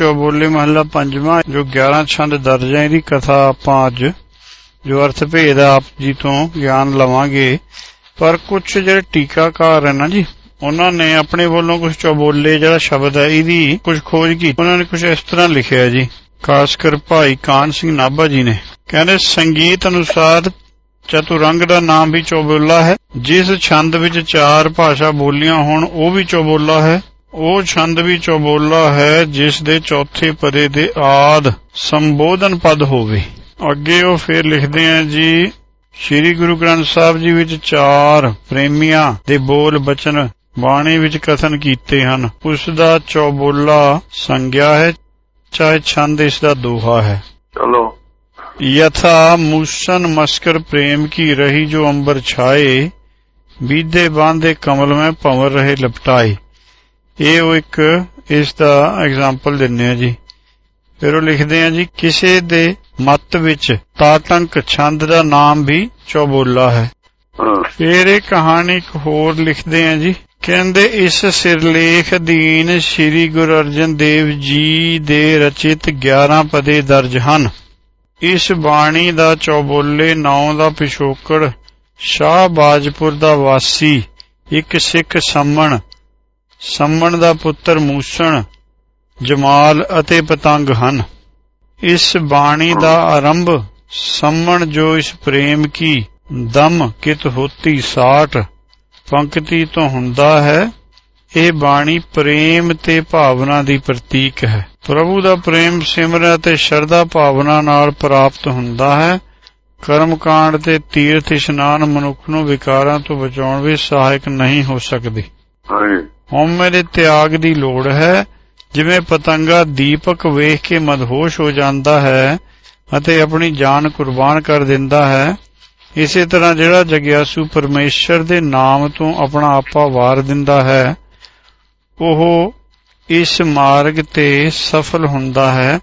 ਚੌਬੋਲੇ ਮਹੱਲਾ ਪੰਜਵਾਂ, ਜੋ 11 ਛੰਦ ਦਰਜ ਹੈ ਇਹਦੀ ਕਥਾ ਆਪਾਂ ਅੱਜ, ਜੋ ਅਰਥ ਭੇਦ ਆ ਆਪ ਜੀ ਤੋਂ ਗਿਆਨ ਲਵਾਂਗੇ। ਪਰ ਕੁਝ ਜਿਹੜੇ ਟੀਕਾਕਾਰ ਹੈ ਨਾ ਜੀ, ਉਹਨਾਂ ਨੇ ਆਪਣੇ ਵੱਲੋਂ ਕੁਝ ਚੌਬੋਲੇ ਜਿਹੜਾ ਸ਼ਬਦ ਹੈ ਇਹਦੀ ਕੁਝ ਖੋਜ ਕੀਤੀ। ਉਹਨਾਂ ਨੇ ਕੁਝ ਇਸ ਤਰ੍ਹਾਂ ਲਿਖਿਆ ਜੀ, ਖਾਸ ਕਰ ਭਾਈ ਕਾਨ ਸਿੰਘ ਨਾਭਾ ਜੀ ਨੇ। ਕਹਿੰਦੇ, ਸੰਗੀਤ ਅਨੁਸਾਰ ਚਤੁਰੰਗ ਦਾ ਨਾਮ ਵੀ ਚੌਬੋਲਾ ਹੈ। ਜਿਸ ਛੰਦ ਵਿੱਚ ਚਾਰ ਭਾਸ਼ਾ ਬੋਲੀਆਂ ਹੋਣ, ਉਹ ਵੀ ਚੌਬੋਲਾ ਹੈ। ਉਹ ਛੰਦ ਵੀ ਚੌਬੋਲਾ ਹੈ ਜਿਸ ਦੇ ਚੌਥੇ ਪਦੇ ਦੇ ਆਦ ਸੰਬੋਧਨ ਪਦ ਹੋਵੇ। ਅੱਗੇ ਉਹ ਫੇਰ ਲਿਖਦੇ ਆ ਜੀ ਸ੍ਰੀ ਗੁਰੂ ਗ੍ਰੰਥ ਸਾਹਿਬ ਜੀ ਵਿੱਚ ਚਾਰ ਪ੍ਰੇਮੀਆਂ ਦੇ ਬੋਲ ਬਚਨ ਬਾਣੀ ਵਿੱਚ ਕਥਨ ਕੀਤੇ ਹਨ। ਉਸ ਦਾ ਚੌਬੋਲਾ ਸੰਗਿਆ ਹੈ ਚਾਹੇ ਛੰਦ ਇਸ ਦਾ ਦੋਹਾ ਹੈ। ਚਲੋ। ਯਥਾ ਮੂਸਨ ਮਸਕਰ ਪ੍ਰੇਮ ਕੀ ਰਹੀ ਜੋ ਅੰਬਰ ਛਾਏ ਬੀਦੇ ਬਾਂਦੇ ਕਮਲ ਮੈਂ ਭੰਵਰ ਰਹੇ ਲਪਟਾਏ। ਇਹ ਉਹ ਇੱਕ ਇਸ ਦਾ ਐਗਜ਼ਾਮਪਲ ਦਿੰਨੇ ਆ ਜੀ। ਫਿਰ ਉਹ ਲਿਖਦੇ ਆ ਜੀ ਕਿਸੇ ਦੇ ਮਤ ਵਿੱਚ ਤਾਤੰਕ ਛੰਦ ਦਾ ਨਾਮ ਵੀ ਚੌਬੋਲਾ ਹੈ। ਫਿਰ ਇਹ ਕਹਾਣੀ ਇੱਕ ਹੋਰ ਲਿਖਦੇ ਆ ਜੀ ਕਹਿੰਦੇ ਇਸ ਸਿਰਲੇਖ ਅਧੀਨ ਸ੍ਰੀ ਗੁਰੂ ਅਰਜਨ ਦੇਵ ਜੀ ਦੇ ਰਚਿਤ 11 ਪਦੇ ਦਰਜ ਹਨ। ਇਸ ਬਾਣੀ ਦਾ ਚੌਬੋਲੇ ਨਾਂ ਦਾ ਪਿਛੋਕੜ ਸ਼ਾਹ ਬਾਜਪੁਰ ਦਾ ਵਾਸੀ ਇੱਕ ਸਿੱਖ ਸੰਮਣ ਸੰਮਣ ਦਾ ਪੁੱਤਰ ਮੂਸਣ, ਜਮਾਲ ਅਤੇ ਪਤੰਗ ਹਨ। ਇਸ ਬਾਣੀ ਦਾ ਆਰੰਭ, ਸੰਮਣ ਜੋ ਇਸ ਪ੍ਰੇਮ ਕੀ ਦਮ ਕਿਤ ਹੋਤੀ ਸਾਠ ਪੰਕਤੀ ਤੋਂ ਹੁੰਦਾ ਹੈ। ਇਹ ਬਾਣੀ ਪ੍ਰੇਮ ਤੇ ਭਾਵਨਾ ਦੀ ਪ੍ਰਤੀਕ ਹੈ। ਪ੍ਰਭੂ ਦਾ ਪ੍ਰੇਮ ਸਿਮਰਨ ਅਤੇ ਸ਼ਰਧਾ ਭਾਵਨਾ ਨਾਲ ਪ੍ਰਾਪਤ ਹੁੰਦਾ ਹੈ। ਕਰਮਕਾਂਡ ਤੇ ਤੀਰਥ ਇਸ਼ਨਾਨ ਮਨੁੱਖ ਨੂੰ ਵਿਕਾਰਾਂ ਤੋਂ ਬਚਾਉਣ ਵਿੱਚ ਸਹਾਇਕ ਨਹੀਂ ਹੋ ਸਕਦੇ। ਹਾਂਜੀ ਹਉਮੈ ਤਿਆਗ ਦੀ ਲੋੜ ਹੈ, ਜਿਵੇਂ ਪਤੰਗਾ ਦੀਪਕ ਵੇਖ ਕੇ ਮਦਹੋਸ਼ ਹੋ ਜਾਂਦਾ ਹੈ ਅਤੇ ਆਪਣੀ ਜਾਨ ਕੁਰਬਾਨ ਕਰ ਦਿੰਦਾ ਹੈ, ਇਸੇ ਤਰ੍ਹਾਂ ਜਿਹੜਾ ਜਗਿਆਸੂ ਪਰਮੇਸ਼ਰ ਦੇ ਨਾਮ ਤੋਂ ਆਪਣਾ ਆਪਾ ਵਾਰ ਦਿੰਦਾ ਹੈ, ਉਹ ਇਸ ਮਾਰਗ ਤੇ ਸਫਲ ਹੁੰਦਾ ਹੈ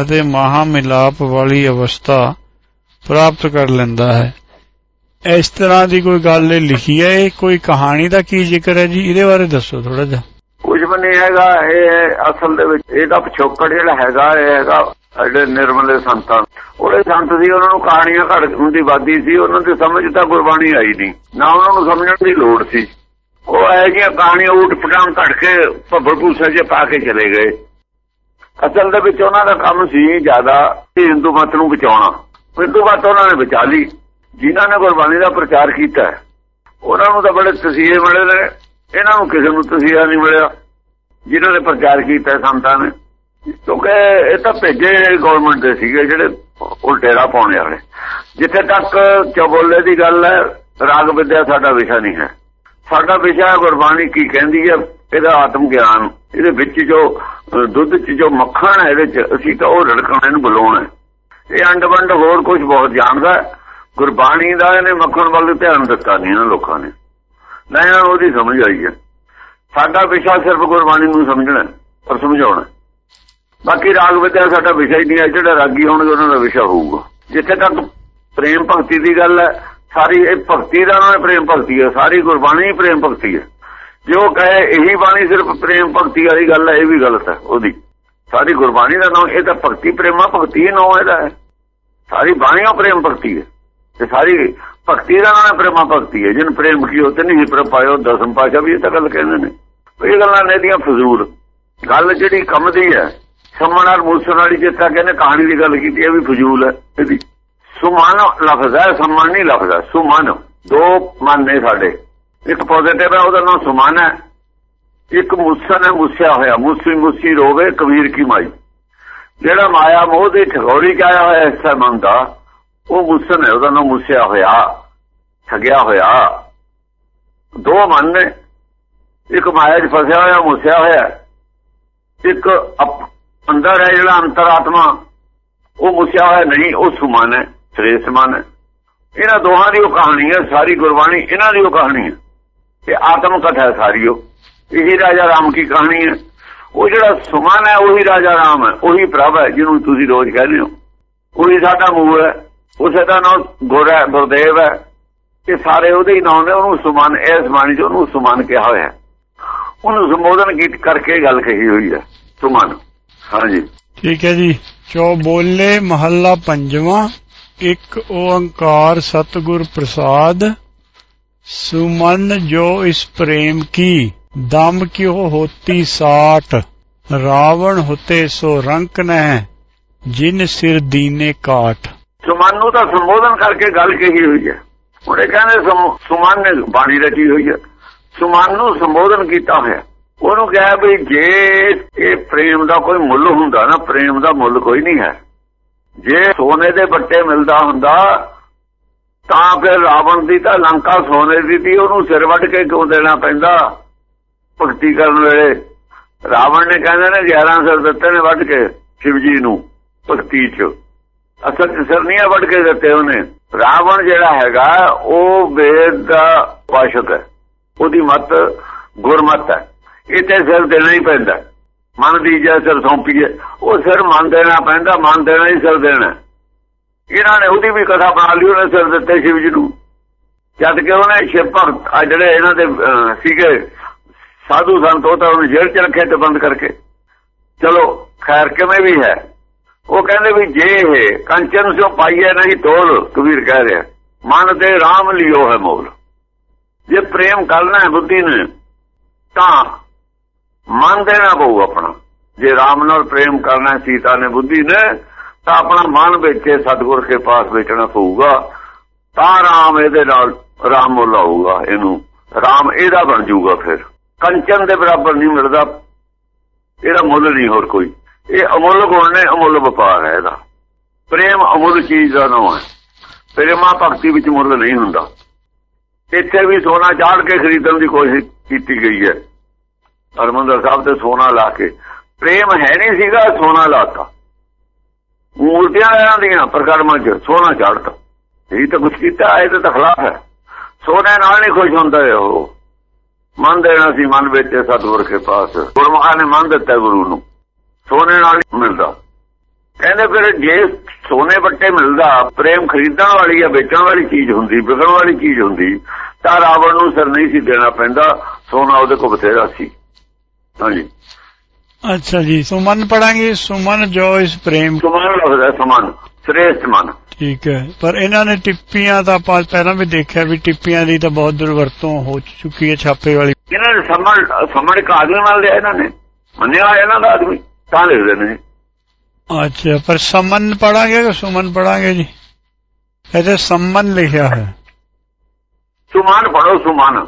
ਅਤੇ ਮਹਾ ਮਿਲਾਪ ਵਾਲੀ ਅਵਸਥਾ ਪ੍ਰਾਪਤ ਕਰ ਲੈਂਦਾ ਹੈ। ਇਸ ਤਰ੍ਹਾਂ ਦੀ ਕੋਈ ਗੱਲ ਲਿਖੀ ਹੈ? ਇਹ ਕੋਈ ਕਹਾਣੀ ਦਾ ਕੀ ਜ਼ਿਕਰ ਹੈ ਜੀ? ਇਹਦੇ ਬਾਰੇ ਦੱਸੋ ਥੋੜਾ ਜਿਹਾ। ਕੁਝ ਵੀ ਨਹੀਂ ਹੈਗਾ। ਇਹ ਅਸਲ ਦੇ ਵਿੱਚ ਇਹਦਾ ਪਿਛੋਕੜ ਜਿਹੜਾ ਹੈਗਾ, ਇਹ ਹੈਗਾ ਜਿਹੜੇ ਨਿਰਮਲੇ ਸੰਤਾਂ ਉਹਦੇ ਸੰਤ ਸੀ ਉਹਨਾਂ ਨੂੰ ਕਹਾਣੀਆਂ ਘੜ ਦੀ ਵਾਦੀ ਸੀ। ਉਹਨਾਂ ਦੀ ਸਮਝ ਤਾਂ ਗੁਰਬਾਣੀ ਆਈ ਨਹੀਂ। ਨਾ ਉਹਨਾਂ ਨੂੰ ਸਮਝਣ ਦੀ ਲੋੜ ਸੀ। ਉਹ ਇਹ ਜਿਹੀਆਂ ਕਹਾਣੀਆਂ ਊਟ ਪਟਾਂਗ ਘੜ ਕੇ ਭੱਬਲ ਭੂਸੇ ਜੇ ਪਾ ਕੇ ਚਲੇ ਗਏ। ਅਸਲ ਦੇ ਵਿੱਚ ਉਹਨਾਂ ਦਾ ਕੰਮ ਸੀ ਜ਼ਿਆਦਾ ਹਿੰਦੂ ਮਤ ਨੂੰ ਬਚਾਉਣਾ। ਹਿੰਦੂ ਮਤ ਉਹਨਾਂ ਨੇ ਬਚਾ ਲਈ। ਜਿਨ੍ਹਾਂ ਨੇ ਗੁਰਬਾਣੀ ਦਾ ਪ੍ਰਚਾਰ ਕੀਤਾ ਉਹਨਾਂ ਨੂੰ ਤਾਂ ਬੜੇ ਤਸੀਹੇ ਮਿਲੇ ਨੇ, ਇਹਨਾਂ ਨੂੰ ਕਿਸੇ ਨੂੰ ਤਸੀਹਾ ਨਹੀਂ ਮਿਲਿਆ। ਜਿਨ੍ਹਾਂ ਨੇ ਪ੍ਰਚਾਰ ਕੀਤਾ ਸੰਤਾਂ ਨੇ। ਕਿਉਂਕਿ ਇਹ ਤਾਂ ਭੇਜੇ ਗਵਰਨਮੈਂਟ ਦੇ ਸੀਗੇ, ਜਿਹੜੇ ਉਲਟੇਰਾ ਪਾਉਣੇ ਵਾਲੇ। ਜਿੱਥੇ ਤੱਕ ਚਬੋਲੇ ਦੀ ਗੱਲ ਹੈ, ਰਾਗ ਵਿਦਿਆ ਸਾਡਾ ਵਿਸ਼ਾ ਨਹੀਂ ਹੈ। ਸਾਡਾ ਵਿਸ਼ਾ ਹੈ ਗੁਰਬਾਣੀ ਕੀ ਕਹਿੰਦੀ ਹੈ, ਇਹਦਾ ਆਤਮ ਗਿਆਨ। ਇਹਦੇ ਵਿੱਚ ਜੋ ਦੁੱਧ 'ਚ ਜੋ ਮੱਖਣ ਹੈ, ਇਹਦੇ 'ਚ ਅਸੀਂ ਤਾਂ ਉਹ ਰੜਕਣੇ ਇਹਨੂੰ ਬੁਲਾਉਣਾ ਇਹ ਅੰਡ ਵੰਡ ਹੋਰ ਕੁਝ ਬਹੁਤ ਜਾਣਦਾ ਗੁਰਬਾਣੀ ਦਾ ਇਹਨੇ ਮੱਖਣ ਵੱਲ ਧਿਆਨ ਦਿੱਤਾ ਨਹੀਂ ਇਹਨਾਂ ਲੋਕਾਂ ਨੇ। ਨਾ ਇਹਨਾਂ ਨੂੰ ਉਹਦੀ ਸਮਝ ਆਈ ਹੈ। ਸਾਡਾ ਵਿਸ਼ਾ ਸਿਰਫ ਗੁਰਬਾਣੀ ਨੂੰ ਸਮਝਣਾ ਹੈ, ਸਮਝਾਉਣਾ ਬਾਕੀ ਰਾਗ ਵਿਦਿਆ ਸਾਡਾ ਵਿਸ਼ਾ ਹੀ ਨਹੀਂ ਹੈ ਜਿਹੜਾ ਰਾਗੀ ਹੋਣਗੇ ਉਹਨਾਂ ਦਾ ਵਿਸ਼ਾ ਹੋਊਗਾ। ਜਿੱਥੇ ਤੱਕ ਪ੍ਰੇਮ ਭਗਤੀ ਦੀ ਗੱਲ ਹੈ ਸਾਰੀ ਇਹ ਭਗਤੀ ਦਾ ਨਾਮ ਪ੍ਰੇਮ ਭਗਤੀ ਹੈ ਸਾਰੀ ਗੁਰਬਾਣੀ ਪ੍ਰੇਮ ਭਗਤੀ ਹੈ। ਜੇ ਉਹ ਕਹੇ ਇਹੀ ਬਾਣੀ ਸਿਰਫ ਪ੍ਰੇਮ ਭਗਤੀ ਵਾਲੀ ਗੱਲ ਹੈ ਇਹ ਵੀ ਗਲਤ ਹੈ ਉਹਦੀ। ਸਾਰੀ ਗੁਰਬਾਣੀ ਦਾ ਨਾਮ ਇਹ ਤਾਂ ਭਗਤੀ ਪ੍ਰੇਮਾ ਭਗਤੀ ਨਾਮ ਇਹਦਾ ਹੈ। ਸਾਰੀ ਬਾਣੀ ਉਹ ਪ੍ਰੇਮ ਭਗਤੀ ਹੈ। ਤੇ ਸਾਰੀ ਭਗਤੀ ਦਾ ਨਾਮ ਪ੍ਰੇਮਾ ਭਗਤੀ ਹੈ। ਜਿਨ ਪ੍ਰੇਮ ਕੀਓ ਤੇ ਨਹੀਂ ਪਰ ਪਾਇਓ ਦਸਮ ਪਾਸ਼ਾ ਵੀ ਇਹ ਤਾਂ ਗੱਲ ਕਹਿੰਦੇ ਨੇ। ਇਹ ਗੱਲਾਂ ਨੇ ਦੀਆਂ ਫਜ਼ੂਲ। ਗੱਲ ਜਿਹੜੀ ਕੰਮ ਦੀ ਹੈ, ਸਮਣ ਨਾਲ ਮੂਸਣ ਵਾਲੀ ਜਿੱਤਾ ਕਹਿੰਦੇ ਕਹਾਣੀ ਦੀ ਗੱਲ ਕੀਤੀ, ਇਹ ਵੀ ਫਜ਼ੂਲ ਹੈ ਇਹਦੀ। ਸੁਮਨ ਲਫ਼ਜ਼ ਹੈ, ਸਮਣ ਨਹੀਂ ਲਫ਼ਜ਼ ਹੈ, ਸੁਮਨ। ਦੋ ਮਨ ਨੇ ਸਾਡੇ। ਇੱਕ ਪੋਜ਼ਿਟਿਵ ਹੈ, ਉਹਦਾ ਨਾਮ ਸੁਮਨ ਹੈ। ਇੱਕ ਮੁਸਨ ਹੈ, ਮੁਸਿਆ ਹੋਇਆ। ਮੁਸੀ ਮੁਸੀ ਰੋਵੇ, ਕਬੀਰ ਕੀ ਮਾਈ। ਜਿਹੜਾ ਮਾਇਆ ਮੋਹ ਦੇ ਠਗੋਰੀ ਚ ਆਇਆ ਹੋਇਆ ਹਿੱਸਾ ਮਨ ਦਾ ਉਹ ਮੁਸਨ ਹੈ ਉਹਦਾ ਨਾਮ ਮੁਸਿਆ ਹੋਇਆ, ਠਗਿਆ ਹੋਇਆ। ਦੋ ਮਨ ਨੇ, ਇੱਕ ਮਾਇਆ 'ਚ ਫਸਿਆ ਹੋਇਆ ਮੁਸਿਆ ਹੋਇਆ। ਇੱਕ ਅੰਦਰ ਹੈ ਜਿਹੜਾ ਅੰਤਰਾਤਮਾ, ਉਹ ਮੁਸਿਆ ਹੋਇਆ, ਨਹੀਂ, ਉਹ ਸੁਮਨ ਹੈ ਸ੍ਰੇਸ ਮਨ ਹੈ। ਇਹਨਾਂ ਦੋਹਾਂ ਦੀ ਉਹ ਕਹਾਣੀ ਹੈ, ਸਾਰੀ ਗੁਰਬਾਣੀ ਇਹਨਾਂ ਦੀ ਉਹ ਕਹਾਣੀ ਹੈ। ਤੇ ਆਤਮ ਕਥਾ ਸਾਰੀ ਉਹ। ਇਹ ਰਾਜਾ ਰਾਮ ਦੀ ਕਹਾਣੀ ਹੈ। ਉਹ ਜਿਹੜਾ ਸੁਮਨ ਹੈ, ਉਹੀ ਰਾਜਾ ਰਾਮ ਹੈ, ਉਹੀ ਪ੍ਰਭ ਹੈ, ਜਿਹਨੂੰ ਤੁਸੀਂ ਰੋਜ਼ ਕਹਿੰਦੇ ਹੋ। ਉਹੀ ਸਾਡਾ ਮੂਲ ਹੈ। ਉਸੇ ਦਾ ਨਾਮ ਗੁਰ ਹੈ, ਗੁਰਦੇਵ ਹੈ, ਇਹ ਸਾਰੇ ਉਹਦੇ ਹੀ ਨਾਮ ਨੇ, ਉਹਨੂੰ ਸੁਮਨ ਇਸ ਬਾਣੀ ਚ ਉਹਨੂੰ ਸੁਮਨ ਕਿਹਾ ਹੋਇਆ ਹੈ। ਉਹਨੂੰ ਸੰਬੋਧਨ ਕੀਤ ਕਰਕੇ ਗੱਲ ਕਹੀ ਹੋਈ ਹੈ, ਸੁਮਨ? ਹਾਂਜੀ। ਠੀਕ ਹੈ ਜੀ। ਚੋ ਬੋਲੇ ਮਹੱਲਾ ਪੰਜਵਾਂ, ਇੱਕ ਓੰਕਾਰ ਸਤਿਗੁਰ ਪ੍ਰਸਾਦ, ਸੁਮਨ ਜੋ ਇਸ ਪ੍ਰੇਮ ਕੀ, ਦਮ ਕਿਉ ਹੋਤੀ ਸਾਟ, ਰਾਵਣ ਹੁਤੇ ਸੋ ਰੰਕ ਨਹਿ, ਜਿਨ ਸਿਰ ਦੀਨੇ ਕਾਠ। ਸੁਮਨ ਨੂੰ ਤਾਂ ਸੰਬੋਧਨ ਕਰਕੇ ਗੱਲ ਕਹੀ ਹੋਈ ਹੈ। ਉਹਨੇ ਕਹਿੰਦੇ ਸੁਮਨ ਨੇ ਬਾਣੀ ਰਚੀ ਹੋਈ ਹੈ। ਸੁਮਨ ਨੂੰ ਸੰਬੋਧਨ ਕੀਤਾ ਹੋਇਆ। ਉਹਨੂੰ ਕਿਹਾ ਵੀ ਜੇ ਇਹ ਪ੍ਰੇਮ ਦਾ ਕੋਈ ਮੁੱਲ ਹੁੰਦਾ ਨਾ, ਪ੍ਰੇਮ ਦਾ ਮੁੱਲ ਕੋਈ ਨਹੀਂ ਹੈ। ਜੇ ਸੋਨੇ ਦੇ ਬੱਟੇ ਮਿਲਦਾ ਹੁੰਦਾ, ਤਾਂ ਫਿਰ ਰਾਵਣ ਦੀ ਤਾਂ ਲੰਕਾ ਸੋਨੇ ਦੀ ਸੀ ਉਹਨੂੰ ਸਿਰ ਵੱਢ ਕੇ ਕਿਉਂ ਦੇਣਾ ਪੈਂਦਾ? ਭਗਤੀ ਕਰਨ ਵੇਲੇ ਰਾਵਣ ਨੇ ਕਹਿੰਦੇ ਨੇ 11 ਸਿਰ ਦਿੱਤੇ ਨੇ ਵੱਢ ਕੇ ਸ਼ਿਵ ਜੀ ਨੂੰ, ਭਗਤੀ 'ਚ। ਅਸਲ 'ਚ ਸਿਰ ਨਹੀਂ ਵੱਢ ਕੇ ਦਿੱਤੇ ਉਹਨੇ। ਰਾਵਣ ਜਿਹੜਾ ਹੈਗਾ, ਉਹ ਵੇਦ ਦਾ ਪਾਸ਼ਕ ਹੈ। ਉਹਦੀ ਮਤ ਗੁਰਮਤ ਹੈ। ਤੇ ਸਿਰ ਦੇਣਾ ਹੀ ਪੈਂਦਾ। ਮਨ ਦੀ ਜੇ ਸਿਰ ਸੌਂਪੀਏ ਉਹ ਸਿਰ ਮੰਨ ਦੇਣਾ ਪੈਂਦਾ, ਮੰਨ ਦੇਣਾ ਹੀ ਸਿਰ ਦੇਣਾ। ਇਹਨਾਂ ਨੇ ਉਹਦੀ ਵੀ ਕਥਾ ਬਣਾ ਲਈ, ਉਹਨੇ ਸਿਰ ਦਿੱਤੇ ਸ਼ਿਵ ਜੀ ਨੂੰ। ਜਦ ਕਿ ਉਹਨੇ ਸ਼ਿਵ ਭਗਤ, ਆ ਜਿਹੜੇ ਇਹਨਾਂ ਦੇ ਸੀਗੇ, ਸਾਧੂ ਸੰਤ, ਉਹ ਤਾਂ ਉਹਨੇ ਜੇਲ੍ਹ ਚ ਰੱਖੇ ਤੇ ਬੰਦ ਕਰਕੇ। ਚਲੋ, ਖੈਰ ਕਿਵੇਂ ਵੀ ਹੈ। ਉਹ ਕਹਿੰਦੇ ਵੀ ਜੇ ਇਹ ਕੰਚਨ ਸੋ ਪਾਈਏ ਨਹੀਂ ਤੋਲ ਕਬੀਰ ਕਹਿ ਰਿਹਾ। ਮਨ ਤੇ RAM ਲਿਓ ਹੈ ਮੋਲ। ਜੇ ਪ੍ਰੇਮ ਕਰਨਾ ਹੈ ਬੁੱਧੀ ਨੇ, ਤਾਂ ਮਨ ਦੇਣਾ ਪਊ ਆਪਣਾ। ਜੇ RAM ਨਾਲ ਪ੍ਰੇਮ ਕਰਨਾ ਸੀਤਾ ਨੇ ਬੁੱਧੀ ਨੇ, ਤਾਂ ਆਪਣਾ ਮਨ ਵੇਚੇ ਸਤਿਗੁਰ ਕੇ ਪਾਸ ਵੇਚਣਾ ਪਊਗਾ। ਤਾਂ RAM ਇਹਦੇ ਨਾਲ RAM ਮੁੱਲ ਆਊਗਾ, ਇਹਨੂੰ RAM ਇਹਦਾ ਬਣ ਜਾਊਗਾ ਫਿਰ। ਕੰਚਨ ਦੇ ਬਰਾਬਰ ਨਹੀਂ ਮਿਲਦਾ, ਇਹਦਾ ਮੁੱਲ ਨਹੀਂ ਹੋਰ ਕੋਈ। ਇਹ ਅਮੁੱਲ ਗੁਣ ਨੇ, ਅਮੁੱਲ ਵਪਾਰ ਹੈ ਇਹਦਾ। ਪ੍ਰੇਮ ਅਮੁੱਲ ਚੀਜ਼ ਦਾ ਨਾਮ ਹੈ। ਪ੍ਰੇਮਾ ਭਗਤੀ ਵਿੱਚ ਮੁੱਲ ਨਹੀਂ ਹੁੰਦਾ। ਇੱਥੇ ਵੀ ਸੋਨਾ ਚਾੜ ਕੇ ਖਰੀਦਣ ਦੀ ਕੋਸ਼ਿਸ਼ ਕੀਤੀ ਗਈ ਹੈ। ਹਰਮੰਦਰ ਸਾਹਿਬ ਤੇ ਸੋਨਾ ਲਾ ਕੇ। ਪ੍ਰੇਮ ਹੈ ਨਹੀਂ ਸੀਗਾ, ਸੋਨਾ ਲਾਤਾ। ਮੂਰਤੀਆਂ ਲੈਣ ਦੀਆਂ ਪ੍ਰਕਰਮਾਂ 'ਚ ਸੋਨਾ ਚਾੜਤਾ। ਇਹ ਤਾਂ ਕੁਝ ਕੀਤਾ, ਇਹ ਤਾਂ ਖਿਲਾਫ ਹੈ। ਸੋਨੇ ਨਾਲ ਨਹੀਂ ਖੁਸ਼ ਹੁੰਦਾ ਉਹ। ਮਨ ਦੇਣਾ ਸੀ, ਮਨ ਵਿੱਚ ਸਤਿਗੁਰ ਕੇ ਪਾਸ। ਗੁਰਮੁਖਾਂ ਨੇ ਮੰਨ ਦਿੱਤਾ ਗੁਰੂ ਨੂੰ। ਸੋਨੇ ਨਾਲ ਮਿਲਦਾ। ਕਹਿੰਦੇ ਫਿਰ ਜੇ ਸੋਨੇ ਬੱਟੇ ਮਿਲਦਾ ਪ੍ਰੇਮ ਖਰੀਦਣ ਵਾਲੀ ਜਾਂ ਵੇਚਣ ਵਾਲੀ ਚੀਜ਼ ਹੁੰਦੀ ਵਿਕਣ ਵਾਲੀ ਚੀਜ਼ ਹੁੰਦੀ ਤਾਂ ਰਾਵਣ ਨੂੰ ਸਿਰ ਨਹੀਂ ਸੀ ਦੇਣਾ ਪੈਂਦਾ ਸੋਨਾ ਉਹਦੇ ਕੋਲ ਬਥੇਰਾ ਸੀ। ਹਾਂਜੀ। ਅੱਛਾ ਜੀ ਸੁਮਨ ਪੜਾਂਗੇ ਸੁਮਨ ਜੋ ਇਸ ਪ੍ਰੇਮ ਸਮਾਨ ਲੱਗਦਾ ਸਮਾਨ ਸ੍ਰੇਸ਼ਟ ਮਨ। ਠੀਕ ਹੈ ਪਰ ਇਹਨਾਂ ਨੇ ਟਿੱਪੀਆਂ ਤਾਂ ਆਪਾਂ ਪਹਿਲਾਂ ਵੀ ਦੇਖਿਆ ਵੀ ਟਿੱਪੀਆਂ ਦੀ ਤਾਂ ਬਹੁਤ ਦੁਰਵਰਤੋਂ ਹੋ ਚੁੱਕੀ ਹੈ ਛਾਪੇ ਵਾਲੀ। ਇਹਨਾਂ ਨੇ ਸਮਣ ਸਮਣ ਇੱਕ ਆਦਮੀ ਨਾਲ ਲਿਆ ਇਹਨਾਂ ਨੇ। ਮੰਨਿਆ ਇਹਨਾਂ ਦਾ ਆਦਮੀ। ਤਾਂ ਲਿਖਦੇ ਨੇ। ਅੱਛਾ ਪਰ ਸਮਨ ਪੜਾਂਗੇ ਕਿ ਸੁਮਨ ਪੜਾਂਗੇ ਜੀ? ਇਹਦੇ ਸੰਮਨ ਲਿਖਿਆ ਹੈ। ਸੁਮਾਨ ਪੜੋ ਸੁਮਾਨ।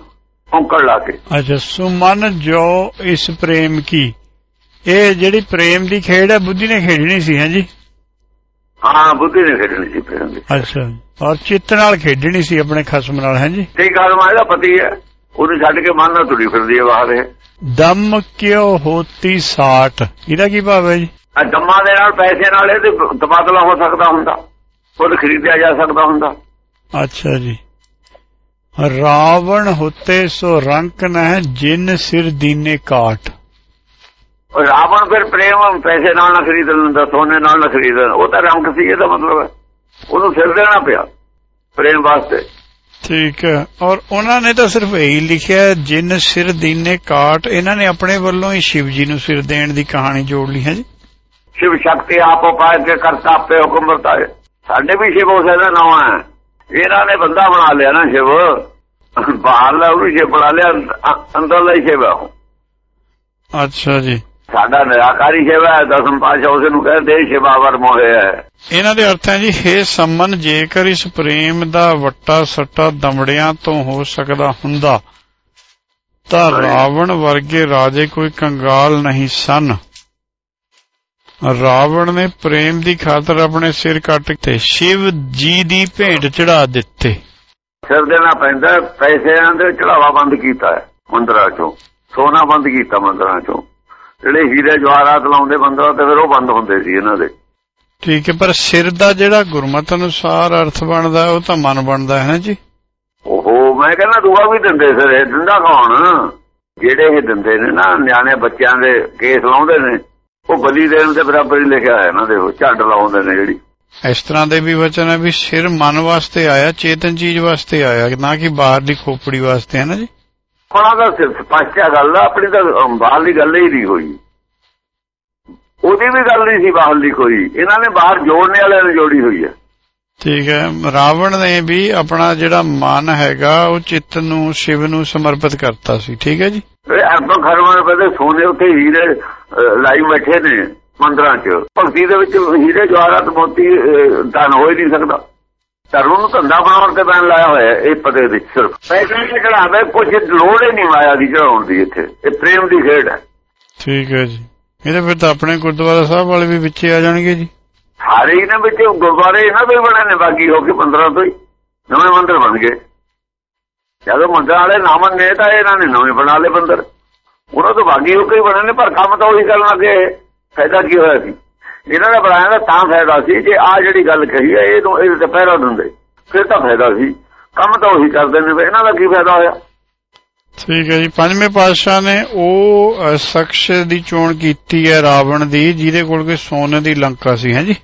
ਔਂਕੜ ਲਾ ਕੇ। ਅੱਛਾ ਸੁਮਨ ਜੋ ਇਸ ਪ੍ਰੇਮ ਕੀ? ਇਹ ਜਿਹੜੀ ਪ੍ਰੇਮ ਦੀ ਖੇਡ ਹੈ ਬੁੱਧੀ ਨੇ ਖੇਡਣੀ ਸੀ ਹੈ ਜੀ? ਹਾਂ ਬੁੱਧੀ ਨੇ ਖੇਡਣੀ ਸੀ ਪ੍ਰੇਮ ਦੀ। ਅੱਛਾ ਔਰ ਚਿੱਤ ਨਾਲ ਖੇਡਣੀ ਸੀ ਆਪਣੇ ਖਸਮ ਨਾਲ ਹੈ ਜੀ? ਠੀਕ ਆਦਮਾ ਇਹਦਾ ਪਤੀ ਹੈ। ਉਹਨੂੰ ਛੱਡ ਕੇ ਮਨ ਨਾਲ ਤੁਰੀ ਫਿਰਦੀ ਹੈ ਬਾਹਰ ਇਹ। ਦਮ ਕਿਉ ਹੋਤੀ ਸਾਠ? ਇਹਦਾ ਕੀ ਭਾਵ ਹੈ ਜੀ? ਆ ਦੰਮਾਂ ਦੇ ਨਾਲ ਪੈਸੇ ਨਾਲ ਇਹਦੇ ਤਬਾਦਲਾ ਹੋ ਸਕਦਾ ਹੁੰਦਾ। ਖੁਦ ਖਰੀਦਿਆ ਜਾ ਸਕਦਾ ਹੁੰਦਾ। ਅੱਛਾ ਜੀ। ਰਾਵਣ ਹੁਤੇ ਸੋ ਰੰਕ ਨਹਿ ਜਿਨ ਸਿਰ ਦੀਨੇ ਕਾਟ ਰਾਵਣ ਫਿਰ ਪ੍ਰੇਮ ਪੈਸੇ ਨਾਲ ਨਾ ਖਰੀਦ ਲੈਂਦਾ ਸੋਨੇ ਨਾਲ ਨਾ ਖਰੀਦ ਉਹ ਤਾਂ ਰੰਗ ਸੀ ਇਹਦਾ ਮਤਲਬ ਹੈ। ਉਹਨੂੰ ਸਿਰ ਦੇਣਾ ਪਿਆ ਪ੍ਰੇਮ ਵਾਸਤੇ। ਠੀਕ ਹੈ। ਔਰ ਉਹਨਾਂ ਨੇ ਤਾਂ ਸਿਰਫ ਇਹੀ ਲਿਖਿਆ ਜਿਨ ਸਿਰ ਦੀਨੇ ਕਾਟ ਇਹਨਾਂ ਨੇ ਆਪਣੇ ਵੱਲੋਂ ਹੀ ਸ਼ਿਵ ਜੀ ਨੂੰ ਸਿਰ ਦੇਣ ਦੀ ਕਹਾਣੀ ਜੋੜ ਲਈ ਹੈ ਜੀ। ਸ਼ਿਵ ਸ਼ਕਤੀ ਆਪ ਉਪਾਇ ਕੇ ਕਰਤਾ ਆਪੇ ਹੁਕਮ ਵਰਤਾਏ। ਸਾਡੇ ਵੀ ਸ਼ਿਵ ਉਸੇ ਦਾ ਨਾਮ ਹੈ। ਇਹਨਾਂ ਨੇ ਬੰਦਾ ਬਣਾ ਲਿਆ ਨਾ ਸ਼ਿਵ। ਬਾਹਰਲਾ ਉਹਨੂੰ ਸ਼ਿਵ ਬਣਾ ਲਿਆ ਅ- ਅੰਦਰਲਾ ਹੀ ਸ਼ਿਵ ਉਹ। ਅੱਛਾ ਜੀ। ਸਾਡਾ ਨਿਰਾਕਾਰੀ ਸ਼ਿਵ ਹੈ ਦਸਮ ਪਾਸ਼ਾ ਉਸ ਨੂੰ ਕਹਿੰਦੇ ਸ਼ਿਵਾਵਰ ਮੋਹਿਆ ਹੈ। ਇਹਨਾਂ ਦੇ ਅਰਥ ਹੈ ਜੀ ਹੇ ਸੰਮਨ ਜੇਕਰ ਇਸ ਪ੍ਰੇਮ ਦਾ ਵੱਟਾ ਸੱਟਾ ਦਮੜਿਆਂ ਤੋਂ ਹੋ ਸਕਦਾ ਹੁੰਦਾ ਤਾਂ ਰਾਵਣ ਵਰਗੇ ਰਾਜੇ ਕੋਈ ਕੰਗਾਲ ਨਹੀਂ ਸਨ। ਰਾਵਣ ਨੇ ਪ੍ਰੇਮ ਦੀ ਖਾਤਰ ਆਪਣੇ ਸਿਰ ਕੱਟ ਤੇ ਸ਼ਿਵ ਜੀ ਦੀ ਭੇਟ ਚੜਾ ਦਿੱਤੇ। ਸਿਰ ਦੇਣਾ ਪੈਂਦਾ ਹੈ। ਪੈਸਿਆਂ ਦੇ ਚੜਾਵਾ ਬੰਦ ਕੀਤਾ ਹੈ ਮੰਦਰਾਂ ਚੋਂ ਸੋਨਾ ਬੰਦ ਕੀਤਾ ਮੰਦਰਾਂ ਚੋਂ। ਜਿਹੜੇ ਹੀਰੇ ਜਵਾਹਰਾਤ ਲਾਉਂਦੇ ਮੰਦਰਾਂ ਤੇ ਫਿਰ ਉਹ ਬੰਦ ਹੁੰਦੇ ਸੀ ਇਹਨਾਂ ਦੇ। ਠੀਕ ਹੈ ਪਰ ਸਿਰ ਦਾ ਜਿਹੜਾ ਗੁਰਮਤ ਅਨੁਸਾਰ ਅਰਥ ਬਣਦਾ ਉਹ ਤਾਂ ਮਨ ਬਣਦਾ ਹੈ ਨਾ ਜੀ? ਓਹੋ ਮੈਂ ਕਹਿੰਦਾ ਦੂਆ ਵੀ ਦਿੰਦੇ ਸਿਰ ਇਹ ਦਿੰਦਾ ਕੌਣ? ਜਿਹੜੇ ਇਹ ਦਿੰਦੇ ਨੇ ਨਾ ਨਿਆਣੇ ਬੱਚਿਆਂ ਦੇ ਕੇਸ ਲਾਉਂਦੇ ਨੇ ਉਹ ਬਲੀ ਦੇਣ ਦੇ ਬਰਾਬਰ ਹੀ ਲਿਖਿਆ ਹੈ ਇਹਨਾਂ ਦੇ ਉਹ ਲਾਉਂਦੇ ਨੇ ਜਿਹੜੀ। ਇਸ ਤਰ੍ਹਾਂ ਦੇ ਵੀ ਵਚਨ ਹੈ ਵੀ ਸਿਰ ਮਨ ਵਾਸਤੇ ਆਇਆ ਚੇਤਨ ਚੀਜ਼ ਵਾਸਤੇ ਆਇਆ ਨਾ ਕਿ ਬਾਹਰ ਦੀ ਖੋਪੜੀ ਵਾਸਤੇ ਹੈ ਨਾ ਜੀ? ਆਪਣਾ ਤਾਂ ਸਿਰ ਸਪਸ਼ਟ ਹੈ ਗੱਲ ਆਪਣੀ ਤਾਂ ਬਾਹਰਲੀ ਗੱਲ ਹੀ ਨਹੀਂ ਹੋਈ। ਉਹਦੀ ਵੀ ਗੱਲ ਨਹੀਂ ਸੀ ਬਾਹਰ ਦੀ ਕੋਈ। ਇਹਨਾਂ ਨੇ ਬਾਹਰ ਜੋੜਨੇ ਵਾਲਿਆਂ ਨੇ ਜੋੜੀ ਹੋਈ ਹੈ। ਠੀਕ ਹੈ ਰਾਵਣ ਨੇ ਵੀ ਆਪਣਾ ਜਿਹੜਾ ਮਨ ਹੈਗਾ ਉਹ ਚਿੱਤ ਨੂੰ ਸ਼ਿਵ ਨੂੰ ਸਮਰਪਿਤ ਕਰਤਾ ਸੀ। ਠੀਕ ਹੈ ਜੀ? ਆਪਾਂ ਖਰਮਾਂ ਪਤੇ ਸੋਨੇ ਉੱਤੇ ਹੀਰੇ ਲਾਈ ਬੈਠੇ ਨੇ ਮੰਦਰਾਂ 'ਚ। ਭਗਤੀ ਦੇ ਵਿੱਚ ਹੀਰੇ ਜਵਾਹਰਾਤ ਮੋਤੀ ਅਹ, ਧਨ ਹੋ ਹੀ ਨਹੀਂ ਸਕਦਾ। ਧਰਮ ਨੂੰ ਧੰਦਾ ਬਣਾਉਣ ਤੇ ਬੈਨ ਲਾਇਆ ਹੋਇਆ ਇਹ ਪਤੇ ਵਿੱਚ ਸਿਰਫ। ਪੈਸੇ ਤੇ ਚੜਾਵੇ ਕੁਝ ਲੋੜ ਹੀ ਨਹੀਂ ਮਾਇਆ ਦੀ ਚੜਾਉਣ ਦੀ ਇੱਥੇ। ਇਹ ਪ੍ਰੇਮ ਦੀ ਖੇਡ ਹੈ। ਠੀਕ ਹੈ ਜੀ। ਇਹਦੇ ਫਿਰ ਤਾਂ ਆਪਣੇ ਗੁਰਦੁਆਰਾ ਸਾਹਿਬ ਵਾਲੇ ਵੀ ਵਿੱਚੇ ਆ ਜਾਣਗੇ ਜੀ। ਸਾਰੇ ਇਹਨਾਂ ਵਿੱਚ ਗੁਰਦੁਆਰੇ ਇਹਨਾਂ ਦੇ ਬਣੇ ਨੇ ਬਾਕੀ ਹੋ ਕੇ 15 ਤੋਂ ਹੀ। ਨਵੇਂ ਮੰਦਰ ਬਣ ਗਏ। ਜਦੋਂ ਮੰਦਰ ਵਾਲੇ ਨਾ ਮੰਨੇ ਤਾਂ ਇਹਨਾਂ ਨੇ ਨਵੇਂ ਬਣਾ ਲਏ ਮੰਦਰ। ਉਹਨਾਂ ਤੋਂ ਬਾਗੀ ਹੋ ਕੇ ਬਣੇ ਨੇ ਪਰ ਕੰਮ ਤਾਂ ਉਹੀ ਕਰਨ ਲੱਗੇ। ਫਾਇਦਾ ਕੀ ਹੋਇਆ ਸੀ? ਇਹਨਾਂ ਦਾ ਬਣਾਇਆ ਦਾ ਤਾਂ ਫਾਇਦਾ ਸੀ ਜੇ ਆ ਜਿਹੜੀ ਗੱਲ ਕਹੀ ਹੈ ਇਹਨੂੰ ਇਹਦੇ ਤੇ ਪਹਿਰਾ ਦਿੰਦੇ ਫਿਰ ਤਾਂ ਫਾਇਦਾ ਸੀ। ਕੰਮ ਤਾਂ ਉਹੀ ਕਰਦੇ ਨੇ ਇਹਨਾਂ ਦਾ ਕੀ ਫਾਇਦਾ ਹੋਇਆ? ਠੀਕ ਹੈ ਜੀ ਪੰਜਵੇਂ ਪਾਤਸ਼ਾਹ ਨੇ ਉਹ ਸ਼ਖਸ ਦੀ ਚੋਣ ਕੀਤੀ ਹੈ ਰਾਵਣ ਦੀ ਜਿਹਦੇ ਕੋਲ ਕੋਈ ਸੋਨੇ ਦੀ ਲੰਕਾ ਸੀ ਹੈ ਜੀ?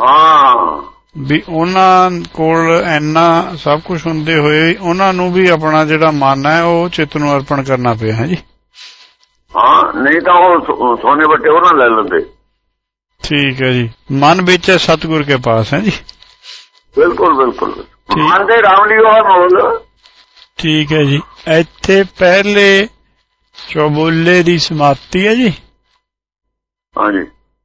ਹਾਂ। ਵੀ ਉਹਨਾਂ ਕੋਲ ਇੰਨਾ ਸਭ ਕੁਝ ਹੁੰਦੇ ਹੋਏ ਉਹਨਾਂ ਨੂੰ ਵੀ ਆਪਣਾ ਜਿਹੜਾ ਮਨ ਹੈ ਉਹ ਚਿੱਤ ਨੂੰ ਅਰਪਣ ਕਰਨਾ ਪਿਆ ਹੈ ਜੀ? ਹਾਂ ਨਹੀਂ ਤਾਂ ਉਹ ਸੋਨੇ ਵੱਟੇ ਉਹਨਾਂ ਲੈ ਲੈਂਦੇ। ਠੀਕ ਹੈ ਜੀ। ਮਨ ਵਿੱਚ ਹੈ ਸਤਿਗੁਰ ਕੇ ਪਾਸ ਹੈ ਜੀ। ਬਿਲਕੁਲ ਬਿਲਕੁਲ। ਠੀਕ। ਮੰਨਦੇ ਰਾਮ ਲਈ ਉਹ ਮੋਲ ਠੀਕ ਹੈ ਜੀ। ਇੱਥੇ ਪਹਿਲੇ ਚੌਬੋਲੇ ਦੀ ਸਮਾਪਤੀ ਹੈ ਜੀ। ਹਾਂਜੀ।